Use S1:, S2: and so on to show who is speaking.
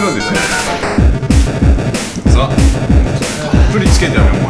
S1: からでさあたっぷりつけちゃうよ